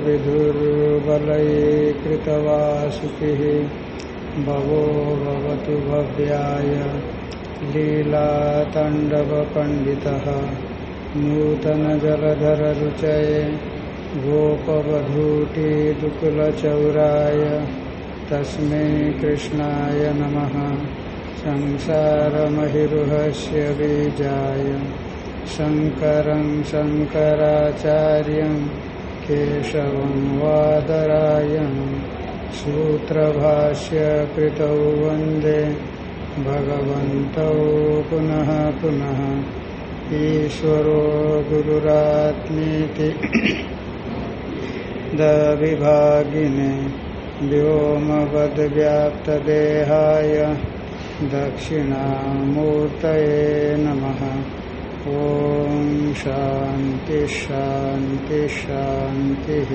विधुर्बलये कृतवासुकिः भवो भवतु भव्याय लीलाताण्डवपण्डितः नूतनजलधररुचये गोपवधूटिदुकुलचौराय तस्मै कृष्णाय नमः। संसारमहिरुहस्य बीजाय। शङ्करं शङ्कराचार्यं केशवं सूत्रभाष्य कृतौ वंदे। भगवन्तौ पुनः पुनः। ईश्वरो गुरुरात्मीति दविभागिने व्योमवद्व्याप्तदेहाय दक्षिणामूर्तये नमः। ॐ शान्ति शान्ति शान्तिः।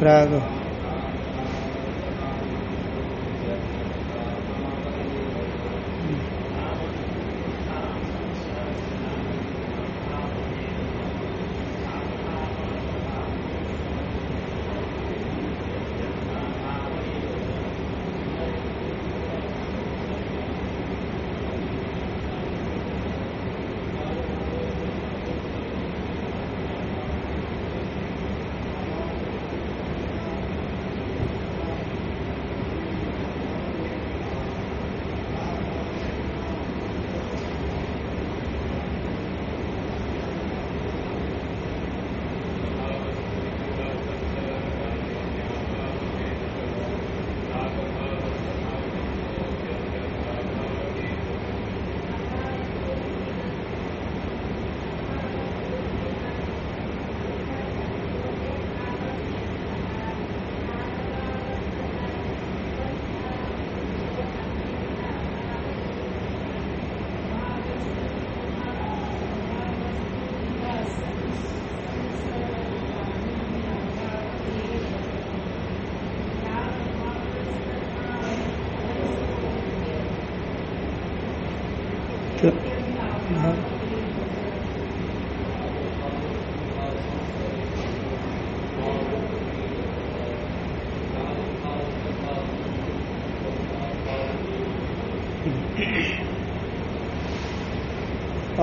प्राग।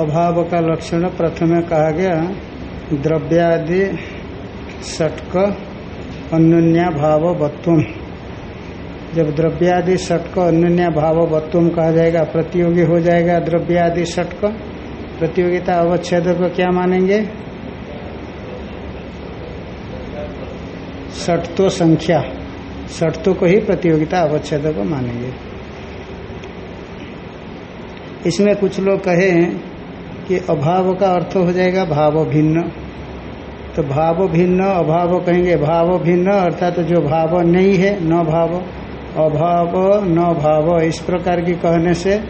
अभाव का लक्षण प्रथम कहा गया, द्रव्यादि षटक अन्य भाव बत्वम जब द्रव्यादि षटक अन्य भाव बत्वम कहा जाएगा, प्रतियोगी हो जाएगा द्रव्यादि षटक। प्रतियोगिता अवच्छेद को क्या मानेंगे? षटतो संख्या। षटतो को ही प्रतियोगिता अवच्छेद को मानेंगे। इसमें कुछ लोग कहे कि अभाव का अर्थ हो जाएगा भाव भिन्न। तो भाव भिन्न, अभाव कहेंगे, भाव भिन्न, अर्थात तो जो भाव नहीं है, न भाव, अभाव, न भाव, इस प्रकार की कहने से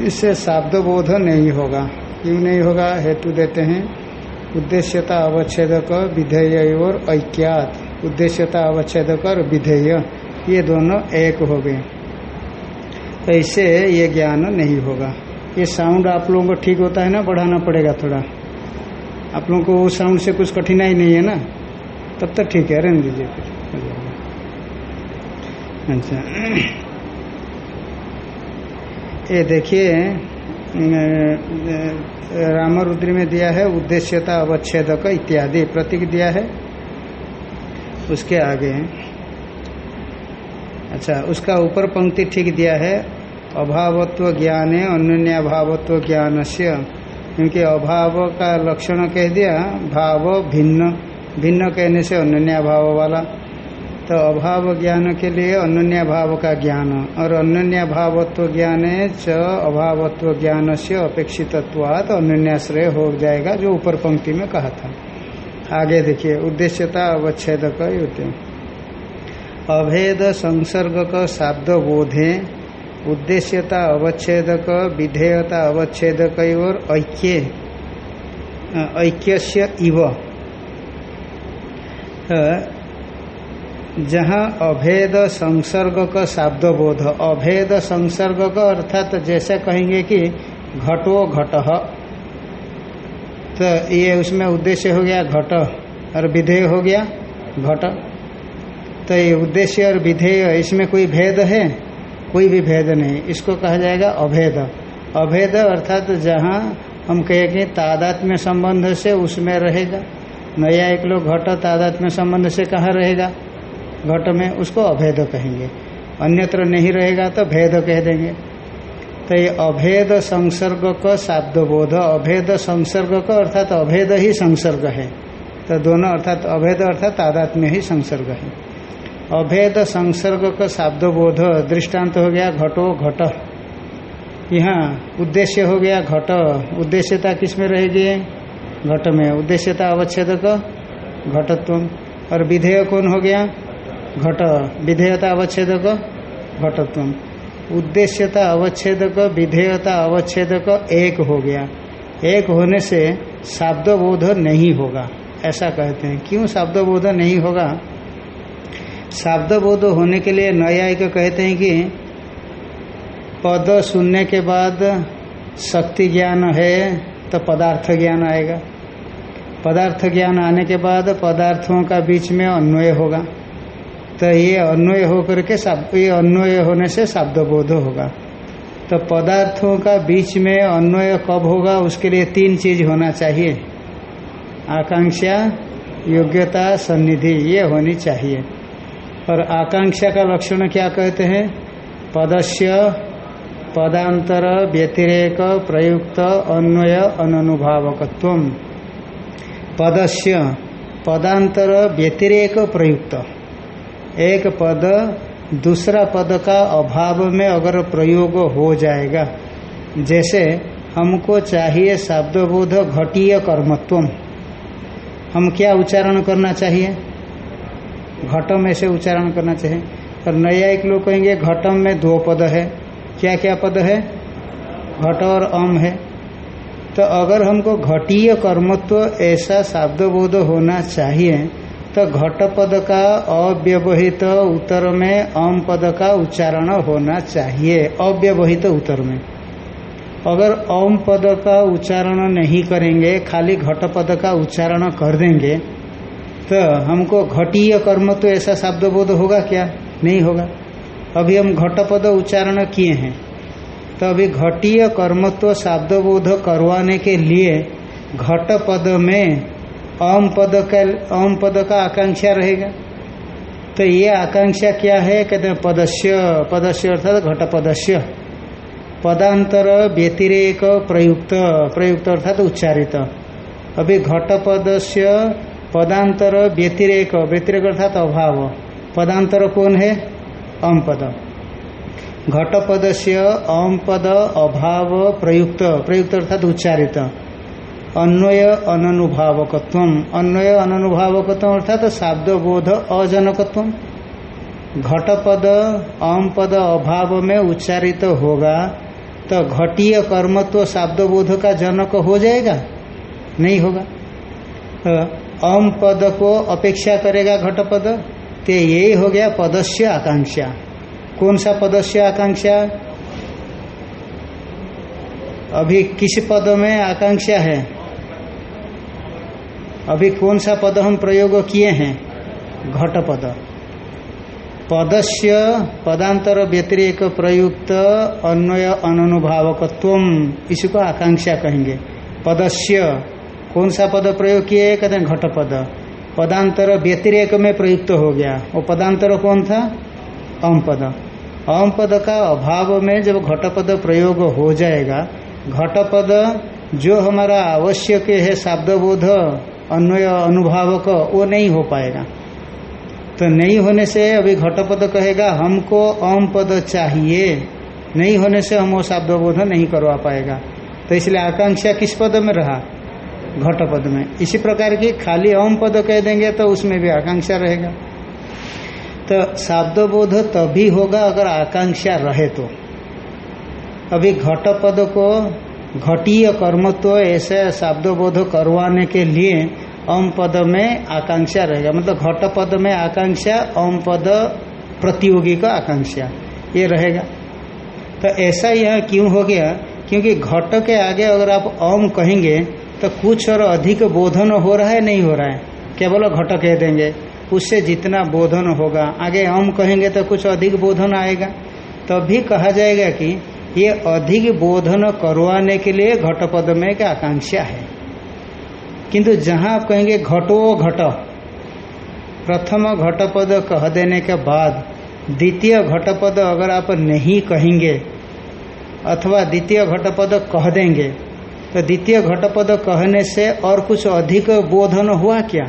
इससे शाब्द बोध नहीं होगा। क्यों नहीं होगा? हेतु देते हैं। उद्देश्यता अवच्छेदक, विधेय और ऐक्यात। उद्देश्यता अवच्छेदक और विधेय, ये दोनों एक हो गए। ऐसे ये ज्ञान नहीं होगा। ये साउंड आप लोगों को ठीक होता है ना, बढ़ाना पड़ेगा थोड़ा। आप लोगों को वो साउंड से कुछ कठिनाई नहीं है ना? तब तक ठीक है, रहने दीजिए फिर। अच्छा। ये देखिए रामरुद्री में दिया है उद्देश्यता, अवच्छेदक, इत्यादि। प्रतीक दिया है। उसके आगे। अच्छा उसका ऊपर पंक्ति ठीक दिया है। अभावत्व ज्ञान अन्य भावत्व ज्ञान से क्योंकि अभाव का लक्षण कह दिया, भाव भिन्न भिन्न कहने से अन्य भाव वाला। तो अभाव ज्ञान के लिए अन्य भाव का ज्ञान, और अन्य भावत्व ज्ञान च अभावत्व ज्ञान से अपेक्षितत्वात अन्याश्रय हो जाएगा, जो ऊपर पंक्ति में कहा था। आगे देखिए, उद्देश्यता अवच्छेद का युद्ध अभेद संसर्ग का शाब्द बोधे उद्देश्यता अवच्छेदक, विधेयता अवच्छेदक और ऐक्य ऐक्य इव। जहाँ अभेद संसर्ग का शाब्द बोध अभेद संसर्ग का अर्थात जैसे कहेंगे कि घटो घट तो ये उसमें उद्देश्य हो गया घट और विधेय हो गया घट। तो ये उद्देश्य और विधेय, इसमें कोई भेद है? कोई भी भेद नहीं। इसको कहा जाएगा अभेद। अभेद अर्थात तो जहाँ हम कहें कि तादात्म्य संबंध से उसमें रहेगा। नया एक लोग घट तादात्म्य संबंध से कहाँ रहेगा? घट में उसको अभेद कहेंगे। अन्यत्र नहीं रहेगा तो भेद कह देंगे। तो ये अभेद संसर्ग का शाब्द बोध अभेद संसर्ग का अर्थात अभेद ही संसर्ग है। तो दोनों अर्थात अभेद अर्थात तादात्म्य ही संसर्ग है। अभेद संसर्ग का शाब्द बोध दृष्टांत हो गया घटो घट। यहाँ उद्देश्य हो गया घट। उद्देश्यता किसमें रहेगी? घट में। उद्देश्यता अवच्छेद का घटत्व। और विधेय कौन हो गया? घट। विधेयता अवच्छेदक, घटत्व। उद्देश्यता अवच्छेदक, विधेयता अवच्छेदक एक हो गया। एक होने से शाब्द बोध नहीं होगा। ऐसा कहते हैं। क्यों शाब्द बोध नहीं होगा? शाब्द बोध होने के लिए न्यायिक कहते हैं कि पद सुनने के बाद शक्ति ज्ञान है तो पदार्थ ज्ञान आएगा। पदार्थ ज्ञान आने के बाद पदार्थों का बीच में अन्वय होगा। तो ये अन्वय होकर के ये अन्वय होने से शब्द बोध होगा। तो पदार्थों का बीच में अन्वय कब होगा, उसके लिए तीन चीज़ होना चाहिए। आकांक्षा, योग्यता, सन्निधि, ये होनी चाहिए। और आकांक्षा का लक्षण क्या कहते हैं? पदस्य, पदांतर, व्यतिरेक, प्रयुक्त, अन्वय अनुभावकत्व पदस्य, पदांतर, व्यतिरेक, प्रयुक्त। एक पद, दूसरा पद का अभाव में अगर प्रयोग हो जाएगा, जैसे हमको चाहिए शब्दबोध घटीय कर्मत्व हम क्या उच्चारण करना चाहिए? घटम ऐसे उच्चारण करना चाहिए और नया एक लोग कहेंगे, घटम में दो पद है। क्या क्या पद है? घट और अम है। तो अगर हमको घटीय कर्मत्व ऐसा शब्दबोध होना चाहिए तो घट पद का अव्यवहित उत्तर में अम पद का उच्चारण होना चाहिए, अव्यवहित उत्तर में। अगर ओम पद का उच्चारण नहीं करेंगे, खाली घट पद का उच्चारण कर देंगे तो हमको घटीय कर्म तो ऐसा शब्द बोध होगा क्या? नहीं होगा। अभी हम घट पद उच्चारण किए हैं। तो अभी घटीय कर्मत्व शब्द बोध करवाने के लिए घट पद में ओम पद का ओम पद का आकांक्षा रहेगा। तो ये आकांक्षा क्या है? कहते हैं पदस्य पदस्य अर्थात घट पदस्य पदांतर व्यतिरेक प्रयुक्त प्रयुक्त अर्थात उच्चारित। अभी घट पदस्य पदांतर व्यतिरेक व्यतिरेक अर्थात अभाव। पदांतर कौन है? ओम पद घट पदस्य ओम पद अभाव प्रयुक्त प्रयुक्त अर्थात उच्चारित। अन्वय अनुभावकत्व अन्वय अनुभावकत्व अर्थात शाब्द बोध अजनकत्व घटपद अम पद अभाव में उच्चारित होगा तो घटीय कर्मत्व शाब्द बोध का जनक हो जाएगा? नहीं होगा। तो अम पद को अपेक्षा करेगा घट पद तो यही हो गया पदस्य आकांक्षा। कौन सा पदस्य आकांक्षा? अभी किस पद में आकांक्षा है? अभी कौन सा पद हम प्रयोग किए हैं? घट पद पदस्य पदांतर व्यतिरेक प्रयुक्त अन्वय अनुभावकत्व इसको आकांक्षा कहेंगे। पदस्य कौन सा पद प्रयोग किए? कहते हैं घट पद। पदांतर व्यतिरेक में प्रयुक्त हो गया। वो पदांतर कौन था? अम पद। अम पद का अभाव में जब घट पद प्रयोग हो जाएगा, घट पद जो हमारा आवश्यक है, शाब्दबोध, अन्वय अनुभाव का वो नहीं हो पाएगा। तो नहीं होने से अभी घटपद कहेगा, हमको ओम पद चाहिए। नहीं होने से हम वो शब्द बोध नहीं करवा पाएगा। तो इसलिए आकांक्षा किस पद में रहा? घट पद में। इसी प्रकार की खाली ओम पद कह देंगे तो उसमें भी आकांक्षा रहेगा। तो शब्द बोध तभी होगा अगर आकांक्षा रहे तो। अभी घट पद को घटीय कर्मत्व ऐसे शब्दोबोध करवाने के लिए अम पद में आकांक्षा रहेगा। मतलब घट पद में आकांक्षा, ओम पद प्रतियोगी का आकांक्षा, ये रहेगा। तो ऐसा यह क्यों हो गया? क्योंकि घट के आगे अगर आप ओम कहेंगे तो कुछ और अधिक बोधन हो रहा है, नहीं हो रहा है। केवल घट कह देंगे। उससे जितना बोधन होगा, आगे अम कहेंगे तो कुछ अधिक बोधन आएगा। तभी तो कहा जाएगा कि ये अधिक बोधन करवाने के लिए घट पद में एक आकांक्षा है। किंतु जहाँ आप कहेंगे घटो घट, प्रथम घट पद कह देने के बाद द्वितीय घट पद अगर आप नहीं कहेंगे अथवा द्वितीय घट पद कह देंगे तो द्वितीय घट पद कहने से और कुछ अधिक बोधन हुआ क्या?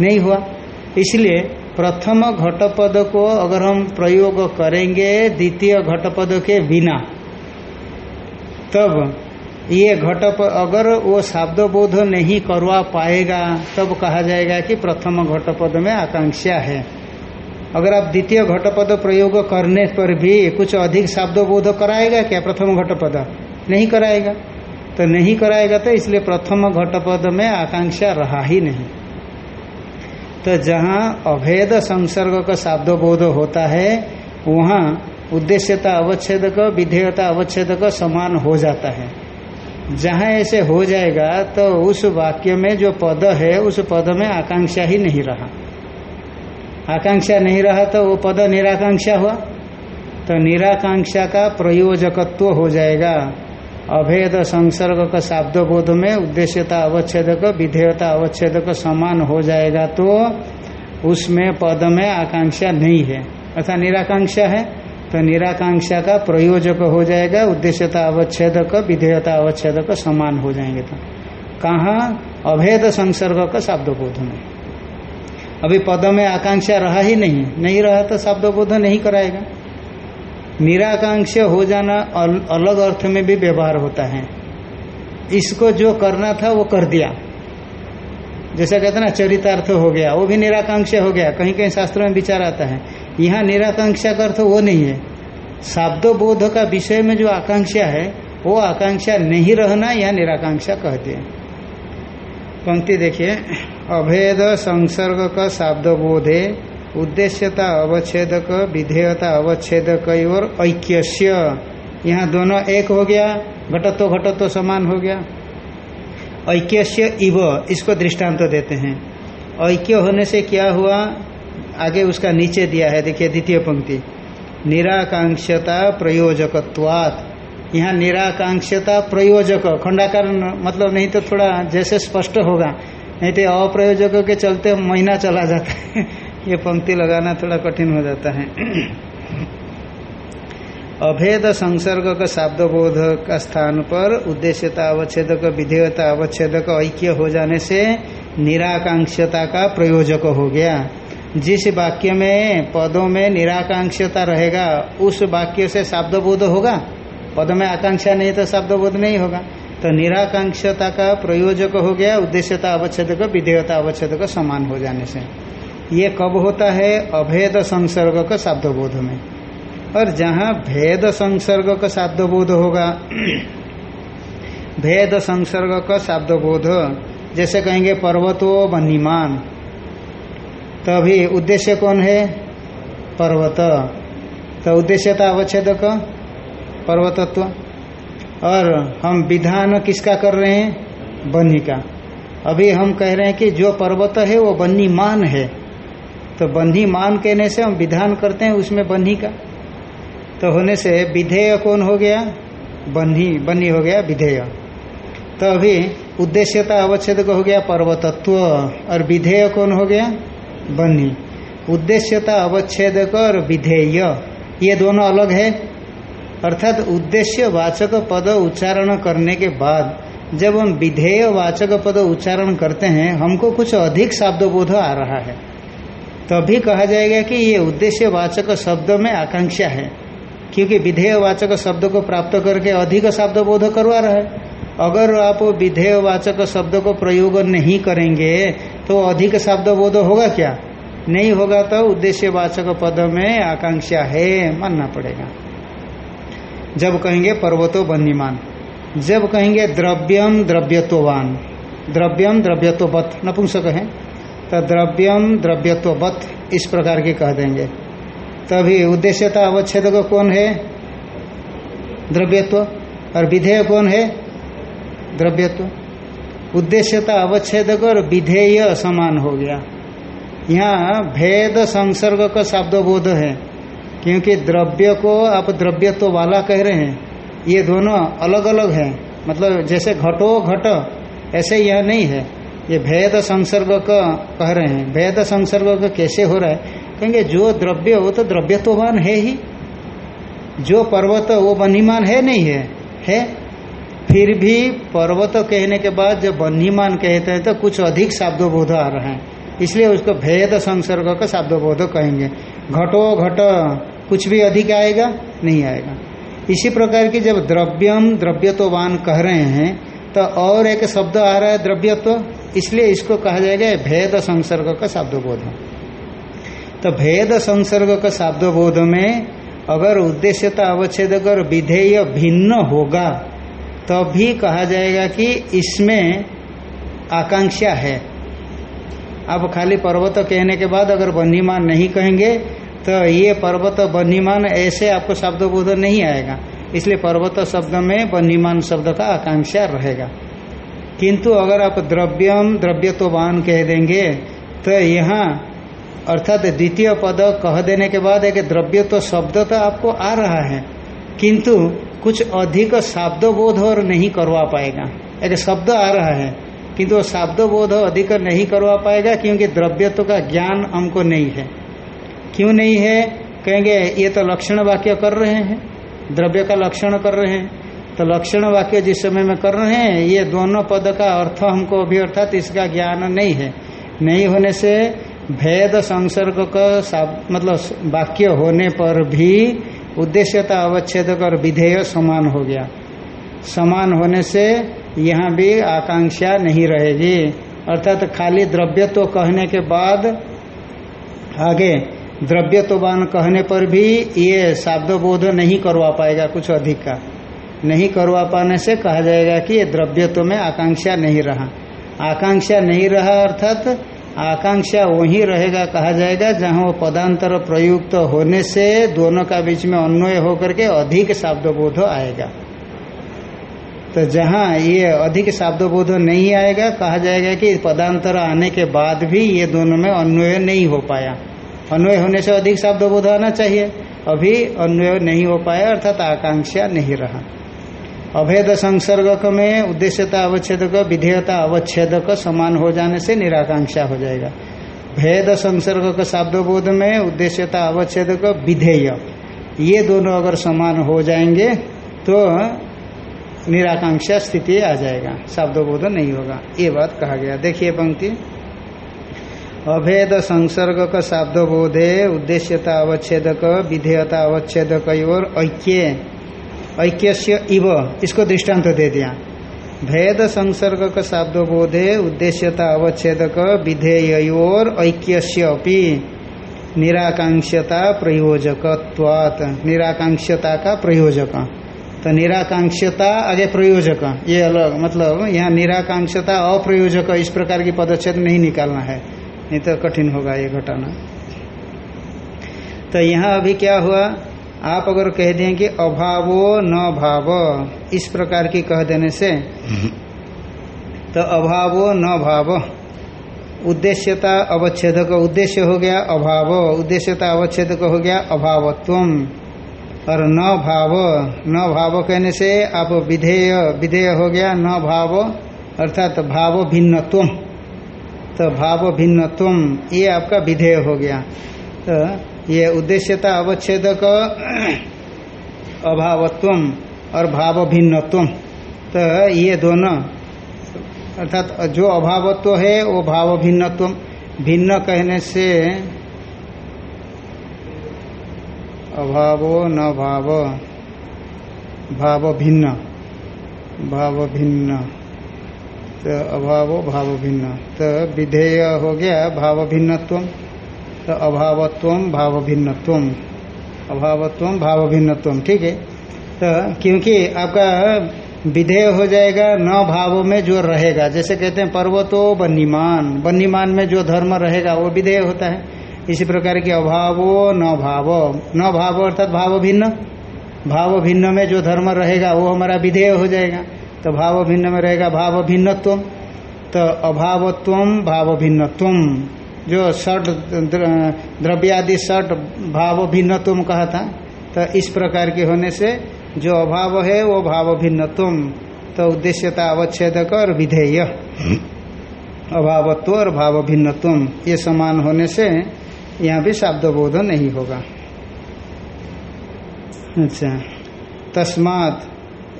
नहीं हुआ। इसलिए प्रथम घट पद को अगर हम प्रयोग करेंगे द्वितीय घट पद के बिना, तब ये घट अगर वो शब्द बोध नहीं करवा पाएगा, तब कहा जाएगा कि प्रथम घट पद में आकांक्षा है। अगर आप द्वितीय घट पद प्रयोग करने पर भी कुछ अधिक शब्द बोध कराएगा क्या प्रथम घट पद नहीं कराएगा। तो नहीं कराएगा तो इसलिए प्रथम घट पद में आकांक्षा रहा ही नहीं। तो जहाँ अभेद संसर्ग का शब्द बोध होता है, वहाँ उद्देश्यता अवच्छेद का, विधेयता अवच्छेद का समान हो जाता है। जहाँ ऐसे हो जाएगा तो उस वाक्य में जो पद है, उस पद में आकांक्षा ही नहीं रहा। आकांक्षा नहीं रहा तो वो पद निराकांक्षा हुआ। तो निराकांक्षा का प्रयोजकत्व हो जाएगा। अभेद संसर्ग का शाब्द बोध में उद्देश्यता अवच्छेदक, विधेयता अवच्छेदक समान हो जाएगा तो उसमें पद में आकांक्षा नहीं है। अर्थात निराकांक्षा है तो निराकांक्षा का प्रयोजक हो जाएगा, उद्देश्यता अवच्छेदक, विधेयता अवच्छेदक समान हो जाएँगे तो। कहा? अभेद संसर्ग का शब्द बोध में। अभी पद में आकांक्षा रहा ही नहीं नहीं रहा तो शब्द बोध नहीं कराएगा। निराकांक्ष हो जाना अल, अलग अर्थ में भी व्यवहार होता है। इसको जो करना था वो कर दिया। जैसा कहते ना चरितार्थ हो गया वो भी निराकांक्षा हो गया। कहीं कहीं शास्त्रों में विचार आता है यहाँ निराकांक्षा का अर्थ वो नहीं है। शाब्द बोध का विषय में जो आकांक्षा है वो आकांक्षा नहीं रहना यहाँ निराकांक्षा कहते हैं पंक्ति देखिए अभेद संसर्ग का शाब्द बोधे उद्देश्यता अवच्छेदक, विधेयता अवच्छेदक और ऐक्यस्य। यहाँ दोनों एक हो गया, घटत्व घटत्व समान हो गया। ऐक्यस्य इव, इसको दृष्टांत तो देते हैं। ऐक्य होने से क्या हुआ? आगे उसका नीचे दिया है, देखिए द्वितीय पंक्ति। निराकांक्षता प्रयोजकत्वात्। यहाँ निराकांक्षता प्रयोजक, खंडाकार मतलब नहीं तो थोड़ा जैसे स्पष्ट होगा। नहीं तो अप्रयोजक के चलते महीना चला जाता है। ये पंक्ति लगाना थोड़ा कठिन हो जाता है। अभेद संसर्ग का शाब्द बोध का स्थान पर उद्देश्यता अवच्छेदक, विधेयता अवच्छेदक, ऐक्य हो जाने से निराकांक्षता का प्रयोजक हो गया। जिस वाक्य में, पदों में निराकांक्षता रहेगा, उस वाक्य से शाब्द बोध होगा। पद में आकांक्षा नहीं तो शब्द बोध नहीं होगा। तो निराकांक्षता का प्रयोजक हो गया, उद्देश्यता अवच्छेदक, विधेयता अवच्छेदक समान हो जाने से। ये कब होता है? अभेद संसर्ग का शब्द बोध में। और जहाँ भेद संसर्ग का शब्द बोध होगा, भेद संसर्ग का शब्द बोध जैसे कहेंगे पर्वतो बनीमान तो अभी उद्देश्य कौन है? पर्वत। तो उद्देश्यता का पर्वतत्व। और हम विधान किसका कर रहे हैं? बनी का। अभी हम कह रहे हैं कि जो पर्वत है, वो बन्नी मान है। तो बन्ही मान कहने से हम विधान करते हैं उसमें बंधी का। तो होने से विधेय कौन हो गया? बंधी बनी हो गया विधेय। तो अभी उद्देश्यता अवच्छेद हो गया पर्वतत्व, और विधेय कौन हो गया? बन्ही उद्देश्यता अवच्छेद और विधेय, ये दोनों अलग है। अर्थात उद्देश्य वाचक पद उच्चारण करने के बाद जब हम विधेय वाचक पद उच्चारण करते हैं, हमको कुछ अधिक शब्द बोध आ रहा है। तभी कहा जाएगा कि ये उद्देश्य वाचक शब्द में आकांक्षा है, क्योंकि विधेय वाचक शब्द को प्राप्त करके अधिक शब्द बोध करवा रहा है। अगर आप विधेय वाचक शब्द को प्रयोग नहीं करेंगे तो अधिक शब्द बोध होगा क्या? नहीं होगा तो उद्देश्य वाचक पद में आकांक्षा है, मानना पड़ेगा। जब कहेंगे पर्वतो बन्नीमान, जब कहेंगे द्रव्यम द्रव्यत्ववान द्रव्यम द्रव्यत्ववत, नपुंसक है। तो द्रव्यम द्रव्यत्ववत इस प्रकार के कह देंगे। तभी उद्देश्यता अवच्छेद को कौन है? द्रव्यत्व। और विधेय कौन है? द्रव्यत्व। उद्देश्यता अवच्छेद और विधेय समान हो गया। यहाँ भेद संसर्ग का शब्द बोध है, क्योंकि द्रव्य को आप द्रव्यत्व वाला कह रहे हैं। ये दोनों अलग अलग है। मतलब जैसे घटो घट, ऐसे यह नहीं है। ये भेद संसर्ग का कह रहे हैं। भेद संसर्ग का कैसे हो रहा है? कहेंगे, जो द्रव्य वो तो द्रव्यत्ववान है ही। जो पर्वत वो बनीमान है नहीं है? है। फिर भी पर्वत कहने के बाद जब बन्हीमान कहते हैं तो कुछ अधिक शब्दोबोध आ रहे हैं। इसलिए उसको भेद संसर्ग का शब्दोबोध कहेंगे। घटो घट, कुछ भी अधिक आएगा, नहीं आएगा। इसी प्रकार की जब द्रव्यम द्रव्यत्ववान कह रहे हैं तो और एक शब्द आ रहा है, द्रव्यत्व। इसलिए इसको कहा जाएगा भेद संसर्ग का शब्दोबोध। तो भेद संसर्ग का शब्दोबोध में अगर उद्देश्यता अवच्छेद और विधेय भिन्न होगा तभी तो कहा जाएगा कि इसमें आकांक्षा है। अब खाली पर्वत कहने के बाद अगर बन्हीमान नहीं कहेंगे तो ये पर्वत बन्हीमान ऐसे आपको शब्द बोध नहीं आएगा। इसलिए पर्वत शब्द में बन्हीमान शब्द का आकांक्षा रहेगा। किंतु अगर आप द्रव्यम, द्रव्यत्ववान कह देंगे तो यहाँ, अर्थात द्वितीय पद कह देने के बाद एक द्रव्य तो शब्द तो आपको आ रहा है, किंतु कुछ अधिक शब्द बोध और नहीं करवा पाएगा। एक शब्द आ रहा है, किंतु वो शब्द बोध अधिक नहीं करवा पाएगा क्योंकि द्रव्यत्व का ज्ञान हमको नहीं है। क्यों नहीं है? कहेंगे, ये तो लक्षण वाक्य कर रहे हैं, द्रव्य का लक्षण कर रहे हैं। तो लक्षण वाक्य जिस समय में कर रहे हैं, ये दोनों पद का अर्थ हमको अभी अर्थात इसका ज्ञान नहीं है। नहीं होने से भेद संसर्ग का मतलब वाक्य होने पर भी उद्देश्यता अवच्छेद और विधेय समान हो गया। समान होने से यहाँ भी आकांक्षा नहीं रहेगी। अर्थात तो खाली द्रव्यत्व तो कहने के बाद आगे द्रव्यत्ववान कहने पर भी ये शाब्द बोध नहीं करवा पाएगा कुछ अधिक का। नहीं करवा पाने से कहा जाएगा कि ये द्रव्यत्व में आकांक्षा नहीं रहा। आकांक्षा नहीं रहा अर्थात आकांक्षा वहीं रहेगा कहा जाएगा, जहाँ वो पदांतर प्रयुक्त होने से दोनों का बीच में अन्वय होकर के अधिक शाब्द बोध आएगा। तो जहाँ ये अधिक शाब्द बोध नहीं आएगा, कहा जाएगा कि पदांतर आने के बाद भी ये दोनों में अन्वय नहीं हो पाया। अन्वय होने से अधिक शब्द बोध आना चाहिए। अभी अन्वय नहीं हो पाया, अर्थात आकांक्षा नहीं रहा। अभेद संसर्ग में उद्देश्यता अवच्छेद विधेयता अवच्छेद समान हो जाने से निराकांक्षा हो जाएगा। भेद संसर्ग का शब्द बोध में उद्देश्यता अवच्छेद विधेय, ये दोनों अगर समान हो जाएँगे तो निराकांक्षा स्थिति आ जाएगा। शब्द बोध नहीं होगा। ये बात कहा गया। देखिए पंक्ति। अभेद संसर्ग का शाब्द बोधे उद्देश्यता अवच्छेदक, विधेयता अवच्छेदक और ऐक्य ऐक्य इव। इसको दृष्टांत दे दिया। भेद संसर्ग का शाब्द बोधे उद्देश्यता अवच्छेदक विधेयोर ऐक्य निराकांक्षता प्रयोजकत्वात्। निराकांक्षता का प्रयोजक। तो निराकांक्षता आगे प्रयोजक। ये अलग मतलब यहाँ निराकांक्षता अप्रयोजक इस प्रकार की पदच्छेद नहीं निकालना है। नहीं तो कठिन होगा ये घटाना। तो यहाँ अभी क्या हुआ? आप अगर कह दें कि अभावो न भाव इस प्रकार की कह देने से तो अभावो न भाव उद्देश्यता अवच्छेदक उद्देश्य हो गया अभाव उद्देश्यता अवच्छेद का हो गया अभावत्व और न भाव न भाव कहने से आप विधेय विधेय हो गया न भाव अर्थात तो भाव भिन्नत्व तो भाव भिन्नत्व ये आपका विधेय हो गया। तो ये उद्देश्यता अवच्छेद अभावत्व और भाव भिन्नत्व तो ये दोनों, अर्थात जो अभावत्व है, वो भाव भिन्नत्व भिन्न कहने से अभावो न भाव भाव भिन्न भाव भिन्न तो अभाव भाव भिन्न तो विधेय हो गया भाव भिन्नत्व तो अभावत्व भाव भिन्नत्व अभावत्व भाव भिन्नत्व ठीक है? तो क्योंकि आपका विधेय हो जाएगा न भाव में जो रहेगा। जैसे कहते हैं, पर्वतो बन्नीमान। बन्नीमान में जो धर्म रहेगा, वो विधेय होता है। इसी प्रकार के अभावो, न भाव। न भाव अर्थात भाव भिन्न भाव भिन्न में जो धर्म रहेगा, वो हमारा विधेय हो जाएगा। तो भाव भिन्न में रहेगा भाव भिन्नत्व तो अभावत्व भाव भिन्नत्व जो षट द्रव्यादि षट भाव भिन्नत्व कहा था तो इस प्रकार के होने से जो अभाव है, वो भाव भिन्नत्व तो उद्देश्यता अवच्छेदक और विधेय। अभावत्व और भाव भिन्नत्व, ये समान होने से यहाँ भी शाब्द बोध नहीं होगा। अच्छा तस्मात,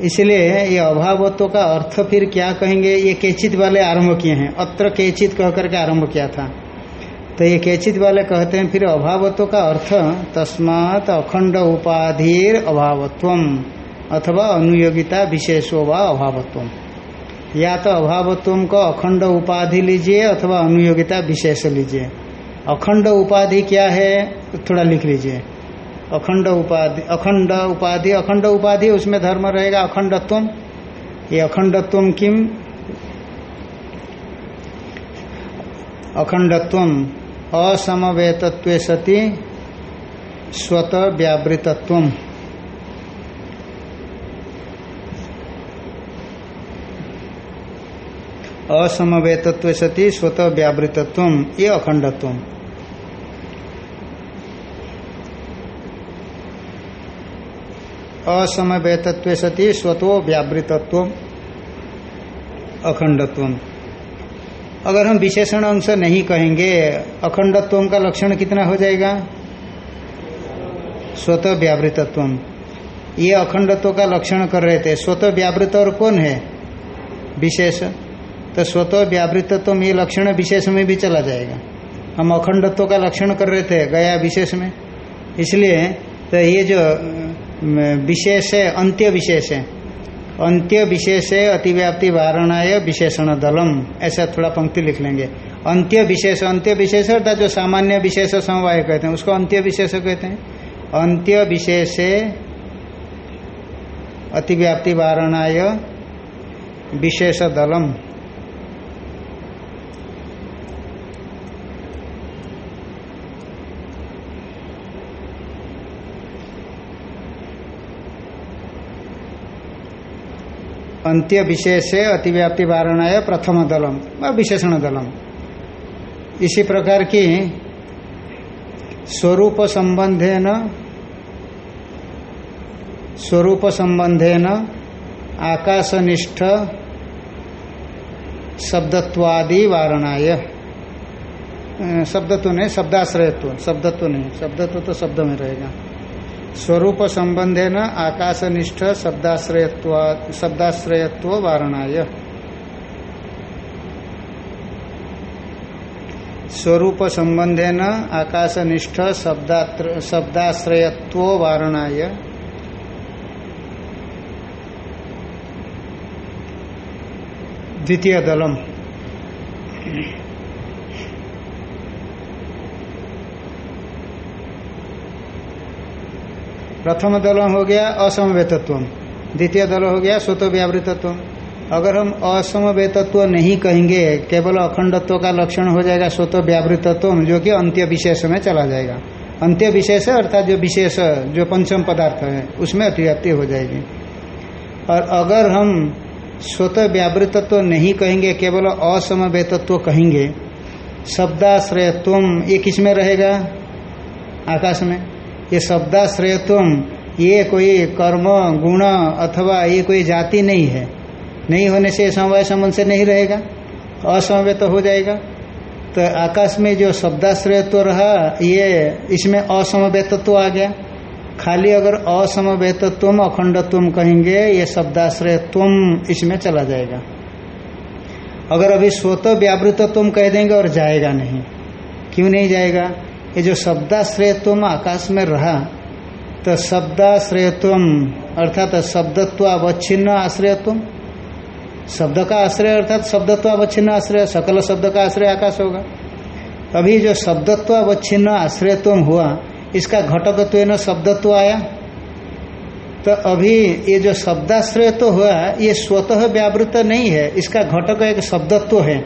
इसलिए ये अभावत्व का अर्थ फिर क्या कहेंगे, ये केचित वाले आरंभ किए हैं। अत्र केचित कह करके आरंभ किया था। तो ये केचित वाले कहते हैं, फिर अभावत्व का अर्थ, तस्मात अखंड उपाधिर अभावत्व अथवा अनुयोगिता विशेषो व अभावत्व या तो अभावत्व को अखंड उपाधि लीजिए, अथवा अनुयोगिता विशेष लीजिए। अखंड उपाधि क्या है, थोड़ा लिख लीजिए। अखंड उपाधि अखंड उपाधि अखंड उपाधि, उसमें धर्म रहेगा अखंडत्व ये अखंडत्व किम? अखंडत्व असमवेतत्व सती स्वत व्यावृतत्व असमवेतत्व सती स्वत व्यावृतत्व ये अखंडत्व असमवेतत्व सती स्वतो व्यावृतत्व अखंडत्व अगर हम विशेषण अंश नहीं कहेंगे अखंडत्व का लक्षण कितना हो जाएगा? स्वतः व्यावृतत्व ये अखंडत्व का लक्षण कर रहे थे। स्वतः व्यावृत और कौन है? विशेष। तो स्वतः व्यावृतत्व ये लक्षण विशेष में भी चला जाएगा। हम अखंडत्व का लक्षण कर रहे थे, गया विशेष में। इसलिए तो ये जो विशेष है, अंत्य विशेष है। अंत्य विशेष अतिव्याप्ति वारणाय विशेषण दलम। ऐसा थोड़ा पंक्ति लिख लेंगे। अंत्य विशेष अंत्य विशेष अर्थात जो सामान्य विशेष समवाय कहते हैं, उसको अंत्य विशेष कहते हैं। अंत्य विशेष अतिव्याप्ति वारणाय विशेष दलम। अंत्य विशेष अतिव्याप्ति वारणाय प्रथम दलम, व विशेषण दलम। इसी प्रकार की स्वरूप संबंधे न स्वरूप संबंधे न आकाशनिष्ठ शब्दत्वादि वारणाय। शब्दत्व नहीं, शब्दाश्रयत्व, शब्दत्व नहीं, शब्दत्व तो शब्द में रहेगा। स्वरूप संबंधे न आकाशनिष्ठ शब्दाश्रयत्व शब्दाश्रयत्व वारणाय। स्वरूप संबंधे न आकाशनिष्ठ शब्दाश्रयत्व वारणाय। द्वितीय दलम। प्रथम दल हो गया असमवेतत्व द्वितीय दल हो गया स्वतः व्यावृतत्व अगर हम असमवेतत्व नहीं कहेंगे, केवल अखंडत्व का लक्षण हो जाएगा स्वतः व्यावृतत्व जो कि अंत्य विशेष में चला जाएगा। अंत्य विशेष अर्थात जो विशेष, जो पंचम पदार्थ है, उसमें अतिव्याप्ति हो जाएगी। और अगर हम स्वतः व्यावृतत्व नहीं कहेंगे, केवल असमवेतत्व कहेंगे शब्दाश्रयत्व ये किसमें रहेगा? आकाश में। ये शब्दाश्रयत्व ये कोई कर्म, गुण अथवा ये कोई जाति नहीं है। नहीं होने से समवाय संबंध से नहीं रहेगा, असमवेत तो हो जाएगा। तो आकाश में जो शब्दाश्रयत्व रहा, ये इसमें असमवेतत्व आ गया। खाली अगर असमवेतत्व अखंडत्व कहेंगे, ये शब्दाश्रयत्व इसमें चला जाएगा। अगर अभी स्वतः व्यावृतत्व कह देंगे और जाएगा नहीं, क्यों नहीं जाएगा? ये जो शब्दाश्रयत्व आकाश में रहा तो शब्दाश्रयत्व अर्थात शब्दत्व अवच्छिन्न आश्रयत्व शब्द का आश्रय अर्थात शब्दत्व अवच्छिन्न आश्रय, सकल शब्द का आश्रय आकाश होगा। अभी जो शब्दत्व अवच्छिन्न आश्रयत्व हुआ, इसका घटकत्व न शब्दत्व आया। तो अभी ये जो शब्दाश्रय तो हुआ, ये स्वतः व्यावृत नहीं है, इसका घटक एक शब्दत्व है।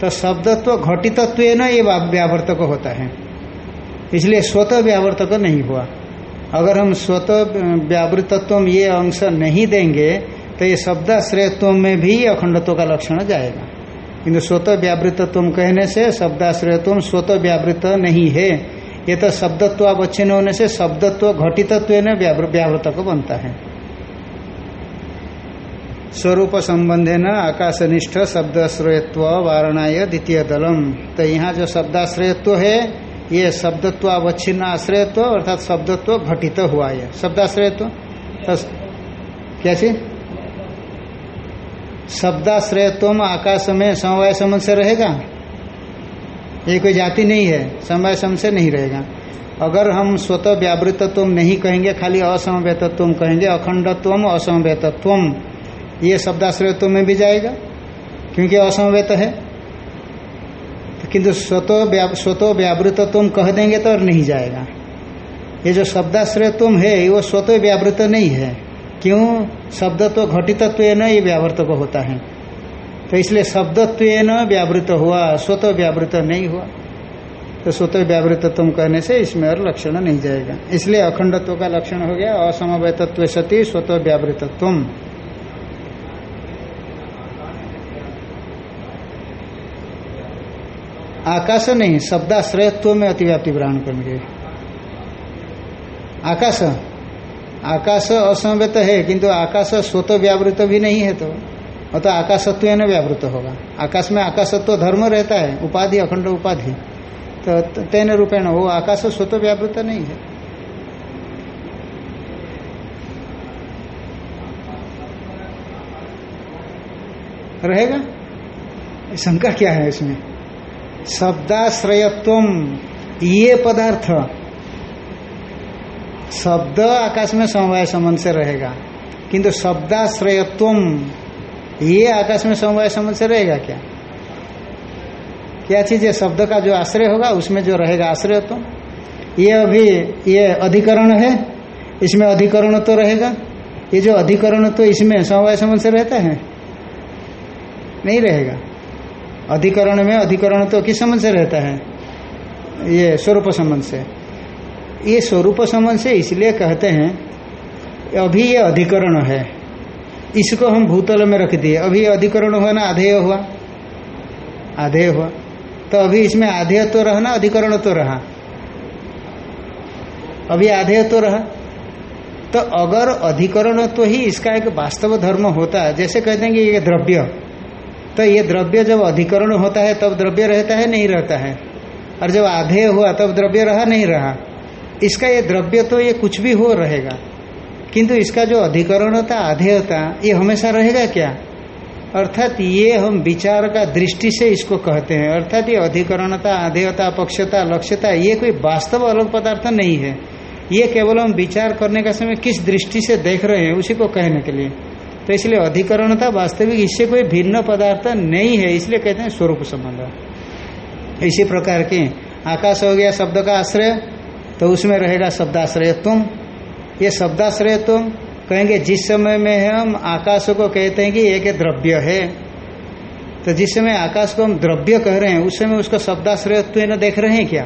तो शब्दत्व घटितत्व न ये व्यावर्तक होता है। इसलिए स्वतः व्यावर्तक नहीं हुआ। अगर हम स्वतः व्यावृतत्व ये अंश नहीं देंगे तो ये शब्दाश्रयत्व में भी अखंडत्व का लक्षण जाएगा। किंतु स्वतः व्यावृतत्व कहने से शब्दाश्रयत्व स्वतः व्यावृत नहीं है। ये तो शब्दत्वावच्छिन्न होने से शब्दत्व घटितत्व व्यावृतक बनता है। स्वरूप संबंधे न आकाशनिष्ठ शब्दाश्रयत्व वारणाय द्वितीय दलम तो यहाँ जो शब्दाश्रयत्व है ये शब्दत्वावच्छिन्न आश्रयत्व अर्थात शब्दत्व घटित हुआ है शब्दाश्रयत्व? क्या चीज़ शब्दाश्रयत्व आकाश में समवाय समझ से रहेगा? ये कोई जाति नहीं है समवाय समझ से नहीं रहेगा। अगर हम स्वतः व्यावृतत्व नहीं कहेंगे, खाली असमवेतत्व कहेंगे अखंडत्व असमवेतत्व ये शब्दाश्रयत्व में भी जाएगा? क्योंकि असमवेत है। किंतु स्वतः स्वतः व्यावृतत्व कह देंगे तो और नहीं जाएगा। ये जो शब्दाश्रय तुम है, वो स्वतः व्यावृत नहीं है। क्यों? शब्दत्व घटितत्व न ये व्यावर्तक होता है। तो इसलिए शब्दत्व न व्यावृत हुआ, स्वतः व्यावृत नहीं हुआ। तो स्वतः व्यावृत तुम कहने से इसमें और लक्षण नहीं जाएगा। इसलिए अखंडत्व का लक्षण हो गया असमवय तत्व सती, स्वतः व्यावृतत्व आकाश नहीं, शब्दाश्रयत्व में अतिव्याप्ति ग्रहण करेंगे आकाश। आकाश असंवेत है, किंतु आकाश स्वतः व्यावृत भी नहीं है तो। अतः आकाशत्व न व्यावृत होगा। आकाश में आकाशत्व धर्म रहता है, उपाधि, अखंड उपाधि। तो तेन रूपेण वो आकाश स्वतः व्यावृत नहीं है। रहेगा? शंका क्या है इसमें? शब्दाश्रयत्व, ये पदार्थ, शब्द आकाश में समवाय संबंध से रहेगा। किंतु शब्दाश्रयत्व, ये आकाश में समवाय संबंध से रहेगा क्या? क्या चीज़ है शब्द का जो आश्रय होगा, उसमें जो रहेगा आश्रय तो ये अभी, ये अधिकरण है, इसमें अधिकरण तो रहेगा। ये जो अधिकरण तो इसमें समवाय संबंध से रहता है, नहीं रहेगा। अधिकरण में अधिकरण तो किस संबंध से रहता है? ये स्वरूप संबंध से। ये स्वरूप संबंध से इसलिए कहते हैं, अभी ये अधिकरण है। इसको हम भूतल में रख दिए। अभी अधिकरण हुआ ना, आधेय हुआ? आधेय हुआ। तो अभी इसमें आधेय तो रहा ना, अधिकरण तो रहा? अभी आधेय तो रहा। तो अगर अधिकरण तो ही इसका एक वास्तव धर्म होता जैसे कहते हैं कि ये द्रव्य। तो ये द्रव्य जब अधिकरण होता है, तब द्रव्य रहता है, नहीं रहता है। और जब आधेय हुआ, तब द्रव्य रहा, नहीं रहा। इसका ये द्रव्य तो ये कुछ भी हो रहेगा। किंतु इसका जो अधिकरणता आधेयता ये हमेशा रहेगा क्या? अर्थात ये हम विचार का दृष्टि से इसको कहते हैं। अर्थात ये अधिकरणता, आधेयता, पक्षता लक्ष्यता ये कोई वास्तव अलग पदार्थ नहीं है। ये केवल हम विचार करने का समय किस दृष्टि से देख रहे हैं, उसी को कहने के लिए। तो इसलिए अधिकरणता वास्तविक इससे कोई भिन्न पदार्थ नहीं है, इसलिए कहते हैं स्वरूप संबंध। इसी प्रकार की आकाश हो गया, शब्द का आश्रय तो उसमें रहेगा शब्दाश्रय तुम ये शब्दाश्रय तुम कहेंगे, जिस समय में हम आकाश को कहते हैं कि एक द्रव्य है तो जिस समय आकाश को हम द्रव्य कह रहे हैं, उस समय उसका शब्दाश्रयत्व न देख रहे हैं क्या?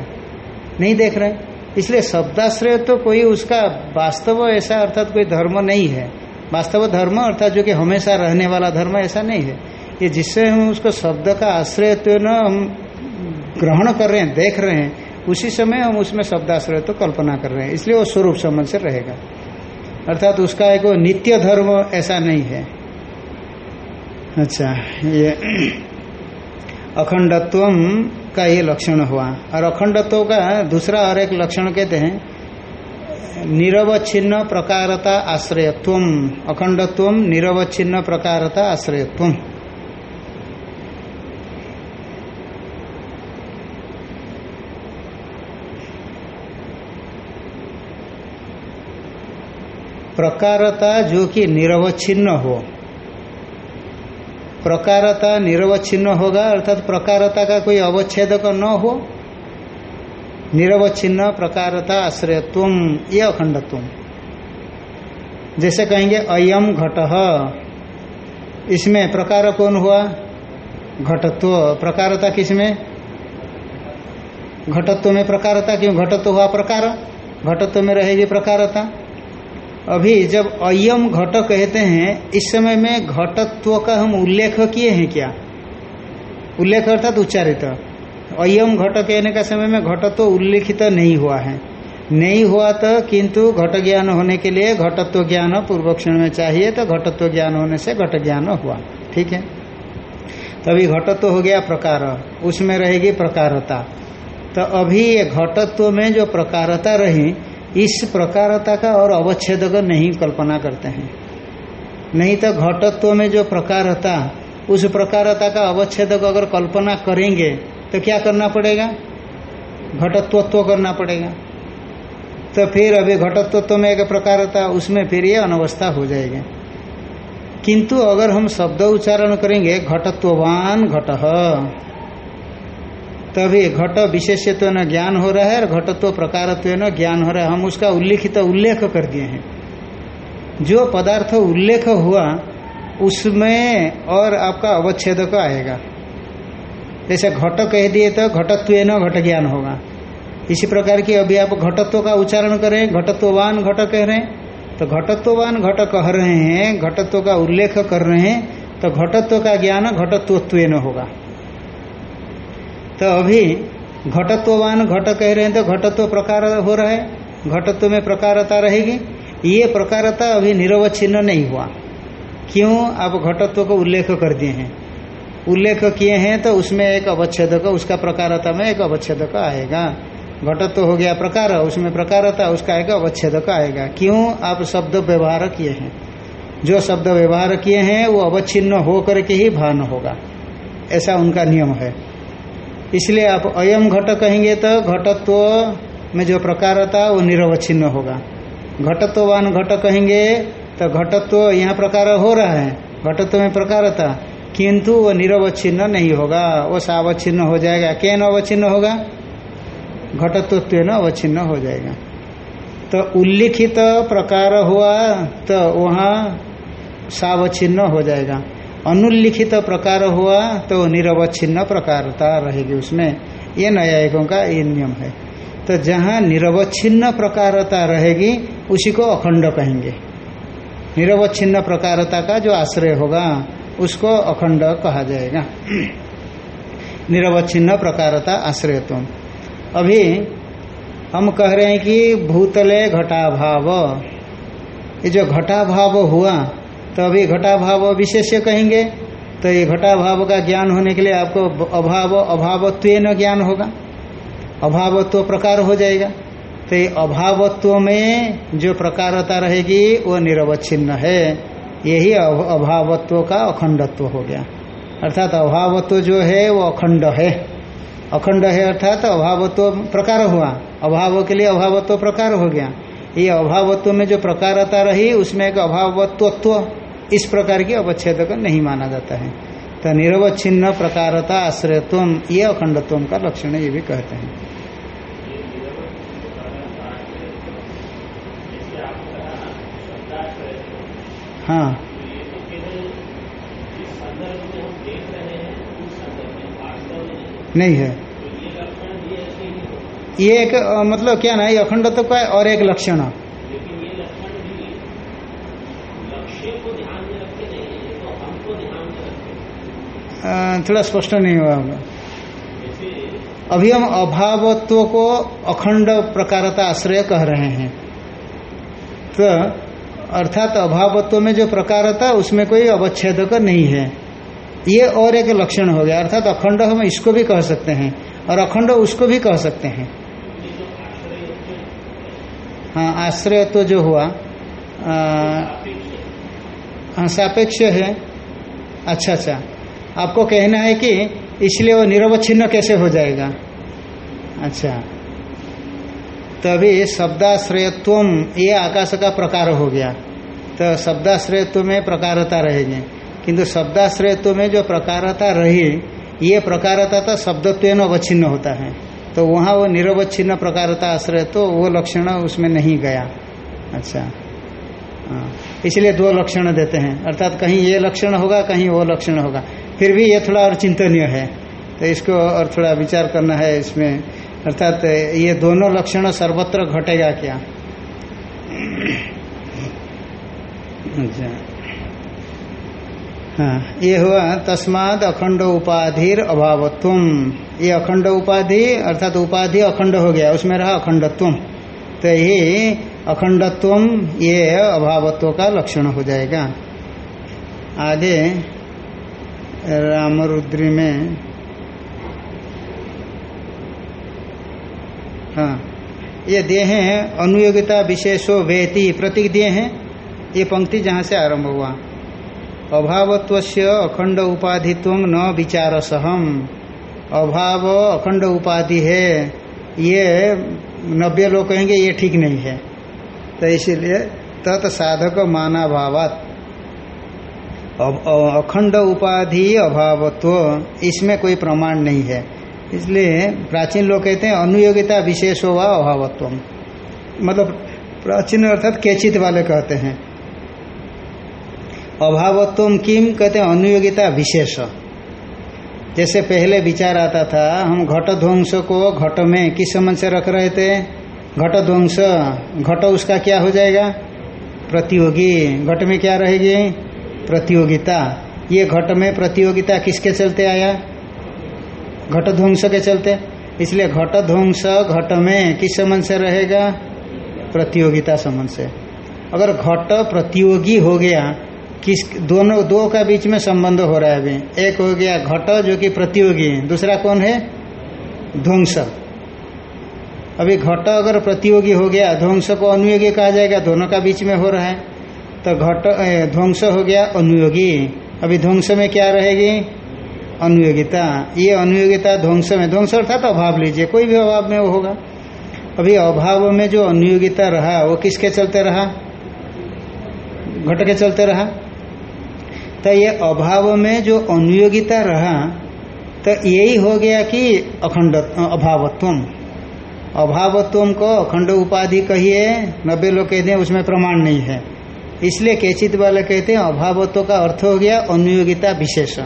नहीं देख रहे। इसलिए शब्दाश्रय तो कोई उसका वास्तव ऐसा अर्थात कोई धर्म नहीं है। वास्तव धर्म अर्थात जो कि हमेशा रहने वाला धर्म ऐसा नहीं है। ये जिससे हम उसको शब्द का आश्रयत्व न हम ग्रहण कर रहे हैं, देख रहे हैं, उसी समय हम उसमें शब्दाश्रय तो कल्पना कर रहे हैं। इसलिए वो स्वरूप संबंध से रहेगा। अर्थात उसका एक नित्य धर्म ऐसा नहीं है। अच्छा ये अखंडत्व का ये लक्षण हुआ। और अखंडत्व का दूसरा और एक लक्षण कहते हैं निरवच्छिन्न प्रकारता आश्रयत्व अखंडत्व निरवच्छिन्न प्रकारता आश्रयत्व प्रकारता जो कि निरवच्छिन्न हो प्रकारता निरवच्छिन्न होगा अर्थात प्रकारता का कोई अवच्छेदक न हो निरवच्छिन्न प्रकारता आश्रयत्व ये अखंडत्व जैसे कहेंगे, अयम घट। इसमें प्रकार कौन हुआ? घटत्व। प्रकारता किसमें? घटत्व में प्रकारता, क्यों घटत्व हुआ प्रकार? घटत्व में रहेगी प्रकारता। अभी जब अयम घट कहते हैं, इस समय में घटत्व का हम उल्लेख किए हैं क्या? उल्लेख अर्थात उच्चारित। अयम घट कहने का समय में घटत्व उल्लेखित नहीं हुआ है। नहीं हुआ तो किंतु घट ज्ञान होने के लिए घटत्व ज्ञान पूर्व क्षण में चाहिए तो घटत्व ज्ञान होने से घट ज्ञान हुआ। ठीक है? तभी घटत्व हो गया प्रकार। उसमें रहेगी प्रकारता। तो अभी ये घटत्व में जो प्रकारता रही, इस प्रकारता का और अवच्छेद नहीं कल्पना करते हैं। नहीं तो घटत्व में जो प्रकारता, उस प्रकारता का अवच्छेद अगर कल्पना करेंगे तो क्या करना पड़ेगा? घटत्वत्व करना पड़ेगा। तो फिर अभी घटत्व तो में एक प्रकारता उसमें फिर ये अनवस्था हो जाएगी। किंतु अगर हम शब्द उच्चारण करेंगे, घटत्ववान घट, तभी घट विशेषत्व न ज्ञान हो रहा है और घटत्व प्रकारत्व न ज्ञान हो रहा है। हम उसका उल्लेखित तो उल्लेख कर दिए हैं। जो पदार्थ उल्लेख हुआ, उसमें और आपका अवच्छेद का आएगा। जैसे घट कह दिए तो घटत्व न घट ज्ञान होगा। इसी प्रकार की अभी आप घटत्व का उच्चारण करें घटत्ववान घट कह रहे हैं तो घटत्ववान घट कह रहे हैं, घटत्व का उल्लेख कर रहे हैं तो घटत्व का ज्ञान घटत्व होगा। तो अभी घटत्ववान घट कह रहे हैं तो घटत्व प्रकार हो रहा है, घटत्व में प्रकारता रहेगी। ये प्रकारता अभी निरवच्छिन्न नहीं हुआ। क्यों? आप घटत्व को उल्लेख कर दिए हैं। उल्लेख किए हैं तो उसमें एक अवच्छेद का उसका प्रकारता में एक अवच्छेद का आएगा। घटत्व हो गया प्रकार, उसमें प्रकारता, उसका एक अवच्छेद का आएगा। क्यों? आप शब्द व्यवहार किए हैं। जो शब्द व्यवहार किए हैं, वो अवच्छिन्न होकर के ही भान होगा। ऐसा उनका नियम है। इसलिए आप अयम घट कहेंगे तो घटत्व में जो प्रकार था वो निरवच्छिन्न होगा। घटत्ववान घट कहेंगे तो घटत्व यहाँ प्रकार हो रहा है। घटत्व में प्रकार था किंतु वो निरवच्छिन्न नहीं होगा, वो सावच्छिन्न हो जाएगा। कैन अवच्छिन्न होगा? घटत्व न अवच्छिन्न हो जाएगा। तो उल्लिखित प्रकार हुआ तो वहाँ सावच्छिन्न हो जाएगा। अनुल्लिखित प्रकार हुआ तो निरवच्छिन्न प्रकारता रहेगी उसमें। ये न्यायिकों का ये नियम है। तो जहाँ निरवच्छिन्न प्रकारता रहेगी, उसी को अखंड कहेंगे। निरवच्छिन्न प्रकारता का जो आश्रय होगा उसको अखंड कहा जाएगा। निरवच्छिन्न प्रकारता आश्रय तुम अभी हम कह रहे हैं कि भूतले घटाभाव। ये जो घटाभाव हुआ तो अभी घटाभाव विशेष्य कहेंगे तो ये घटाभाव का ज्ञान होने के लिए आपको अभाव, अभावत्व न ज्ञान होगा। अभावत्व प्रकार हो जाएगा। तो ये अभावत्व में जो प्रकारता रहेगी, वो निरवच्छिन्न है। यही अभावत्व का अखंडत्व हो गया। अर्थात अभावत्व जो है, वो अखंड है। अखंड है अर्थात अभावत्व प्रकार हुआ। अभाव के लिए अभावत्व प्रकार हो गया। ये अभावत्व में जो प्रकारता रही, उसमें एक अभावत्वत्व इस प्रकार की अवच्छेद नहीं माना जाता है। तो निरवच्छिन्न प्रकारता आश्रयत्व ये अखंडत्व का लक्षण ये भी कहते हैं। हाँ। नहीं है। ये एक मतलब क्या ना, ये अखंडत्व का और एक लक्षण। थोड़ा स्पष्ट नहीं हुआ होगा। अभी हम अभावत्व को अखंड प्रकारता आश्रय कह रहे हैं। तो अर्थात अभावत्व में जो प्रकारता उसमें कोई अवच्छेदक नहीं है। ये और एक लक्षण हो गया। अर्थात अखंड हम इसको भी कह सकते हैं और अखंड उसको भी कह सकते हैं। हाँ आश्रय तो जो हुआ हाँ सापेक्ष है। अच्छा अच्छा। आपको कहना है कि इसलिए वो निरवच्छिन्न कैसे हो जाएगा? अच्छा। तभी शब्दाश्रयत्व ये आकाश का प्रकार हो गया। तो शब्दाश्रयत्व में प्रकारता रहेगी। किंतु शब्दाश्रयत्व में जो प्रकारता रही, ये प्रकारता तो शब्दत्व अवच्छिन्न होता है। तो वहाँ वो निरवच्छिन्न प्रकारता आश्रय तो वो लक्षण उसमें नहीं गया। अच्छा। इसलिए दो लक्षण देते हैं। अर्थात कहीं ये लक्षण होगा, कहीं वो लक्षण होगा। फिर भी ये थोड़ा और चिंतनीय है। तो इसको और थोड़ा विचार करना है इसमें। अर्थात ये दोनों लक्षण सर्वत्र घटेगा क्या? अच्छा। हाँ ये हुआ तस्माद अखंड उपाधिर अभावत्व ये अखंड उपाधि, अर्थात उपाधि अखंड हो गया, उसमें रहा अखंडत्व तो ये अखंडत्व ये अभावत्व का लक्षण हो जाएगा। आगे रामरुद्री में हाँ। ये दिए हैं, अनुयोगिता विशेषो वेति, प्रतीक दिए हैं। ये पंक्ति जहाँ से आरंभ हुआ। अभावत्व अखंड उपाधित्व न विचार सहम अभाव अखंड उपाधि है। ये नब्बे लोग कहेंगे, ये ठीक नहीं है। तो इसीलिए तत् साधक माना भावात अखंड उपाधि अभावत्व, इसमें कोई प्रमाण नहीं है। इसलिए प्राचीन लोग कहते हैं, अनुयोगिता विशेषो व अभावत्व मतलब प्राचीन अर्थात केचित वाले कहते हैं। अभावत्व किम? कहते हैं अनुयोगिता विशेष। जैसे पहले विचार आता था, हम घट ध्वंस को घट में किस समझ से रख रहे थे? घट ध्वंस, घट उसका क्या हो जाएगा? प्रतियोगी। घट में क्या रहेगी? प्रतियोगिता। ये घट में प्रतियोगिता किसके चलते आया? घट ध्वंस के चलते। इसलिए घट ध्वंस घट में किस संबंध से रहेगा? प्रतियोगिता संबंध से। अगर घट प्रतियोगी हो गया, किस दोनों, दो का बीच में संबंध हो रहा है अभी। एक हो गया घट, जो कि प्रतियोगी दूसरा कौन है? ध्वंस। अभी घट अगर प्रतियोगी हो गया, ध्वंस को अनुयोगी कहा जाएगा, दोनों का बीच में हो रहा है। तो घट ध्वंस हो गया अनुयोगी। अभी ध्वंस में क्या रहेगी? अनुयोगिता, ये अनुयोगिता ध्वंस में, ध्वंस अर्थात अभाव लीजिए, कोई भी अभाव में वो होगा। अभी अभाव में जो अनुयोगिता रहा, वो किसके चलते रहा? घट के चलते रहा। तो ये अभाव में जो अनुयोगिता रहा तो यही हो गया कि अखंड अभावत्व अभावत्व को अखंड उपाधि कहिए, नब्बे लोग कहते हैं, उसमें प्रमाण नहीं है। इसलिए केचित वाले कहते हैं, अभावत्व का अर्थ हो गया अनुयोगिता विशेष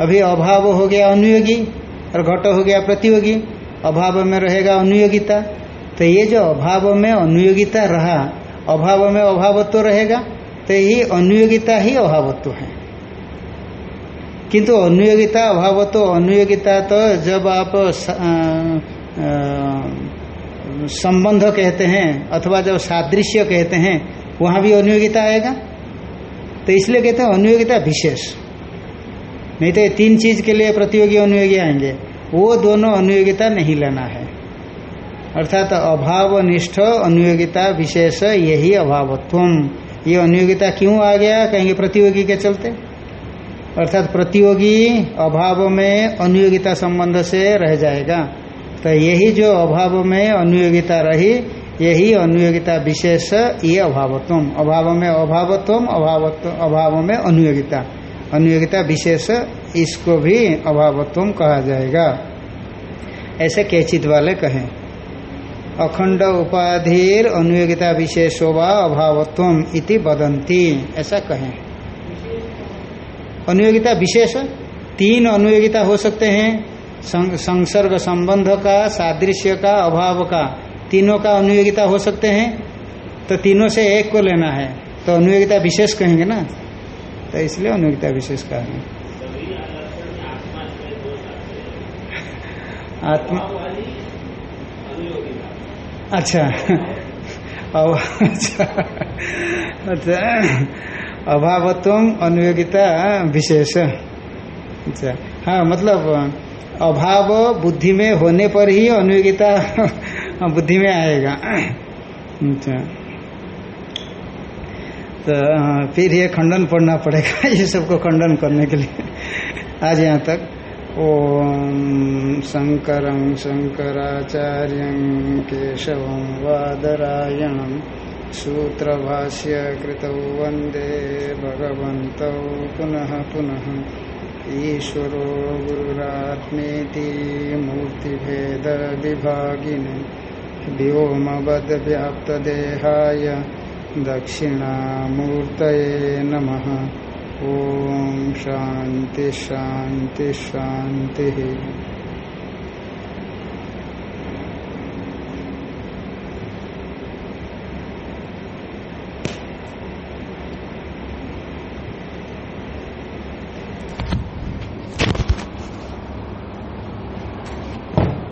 अभी अभाव हो गया अनुयोगी और घट हो गया प्रतियोगी, अभाव में रहेगा अनुयोगिता। तो ये जो अभाव में अनुयोगिता रहा, अभाव में अभावत्व रहेगा तो यही अनुयोगिता ही अभावत्व है। किंतु अनुयोगिता अभावत्व, अनुयोगिता तो जब आप संबंध कहते हैं अथवा जब सादृश्य कहते हैं, वहाँ भी अनुयोगिता आएगा। तो इसलिए कहते हैं अनुयोगिता विशेष। नहीं तो तीन चीज़ के लिए प्रतियोगी अनुयोगी आएँगे। वो दोनों अनुयोगिता नहीं लेना है। अर्थात अभाव निष्ठ अनुयोगिता विशेष यही अभावत्व ये अनुयोगिता क्यों आ गया? कहेंगे प्रतियोगी के चलते। अर्थात प्रतियोगी अभाव में अनुयोगिता संबंध से रह जाएगा। तो यही जो अभाव में अनुयोगिता रही, यही अनुयोगिता विशेष ये अभावत्व अभाव में अभावत्व अभावत्व अभाव में अनुयोगिता। अनुयोगिता विशेष इसको भी अभावत्व कहा जाएगा। ऐसे कैचित वाले कहें, अखंड उपाधिर अनुयोगिता विशेषो व अभावत्व इति बदंती। ऐसा कहें। अनुयोगिता विशेष, तीन अनुयोगिता हो सकते हैं। संसर्ग संबंध का, सादृश्य का, अभाव का, तीनों का अनुयोगिता हो सकते हैं। तो तीनों से एक को लेना है। तो अनुयोगिता विशेष कहेंगे ना? तो इसलिए अनुयोगिता विशेष कहेंगे आत्मा अच्छा। अब अच्छा। अच्छा। अभावत्व अनुयोगिता विशेष। अच्छा। हाँ मतलब अभाव बुद्धि में होने पर ही अनुयोगिता बुद्धि में आएगा। अच्छा। तो फिर ये खंडन पढ़ना पड़ेगा ये सबको खंडन करने के लिए। आज यहाँ तक। ओम शंकर शंकराचार्य केशव वादरायण सूत्र भाष्य कृत वंदे भगवत पुनः पुनः। ईश्वरो गुरुरात्मेति मूर्तिभेद विभागिने व्योमवद्व्याप्तदेहाय दक्षिणामूर्त नम। ओ शांति शांति शांति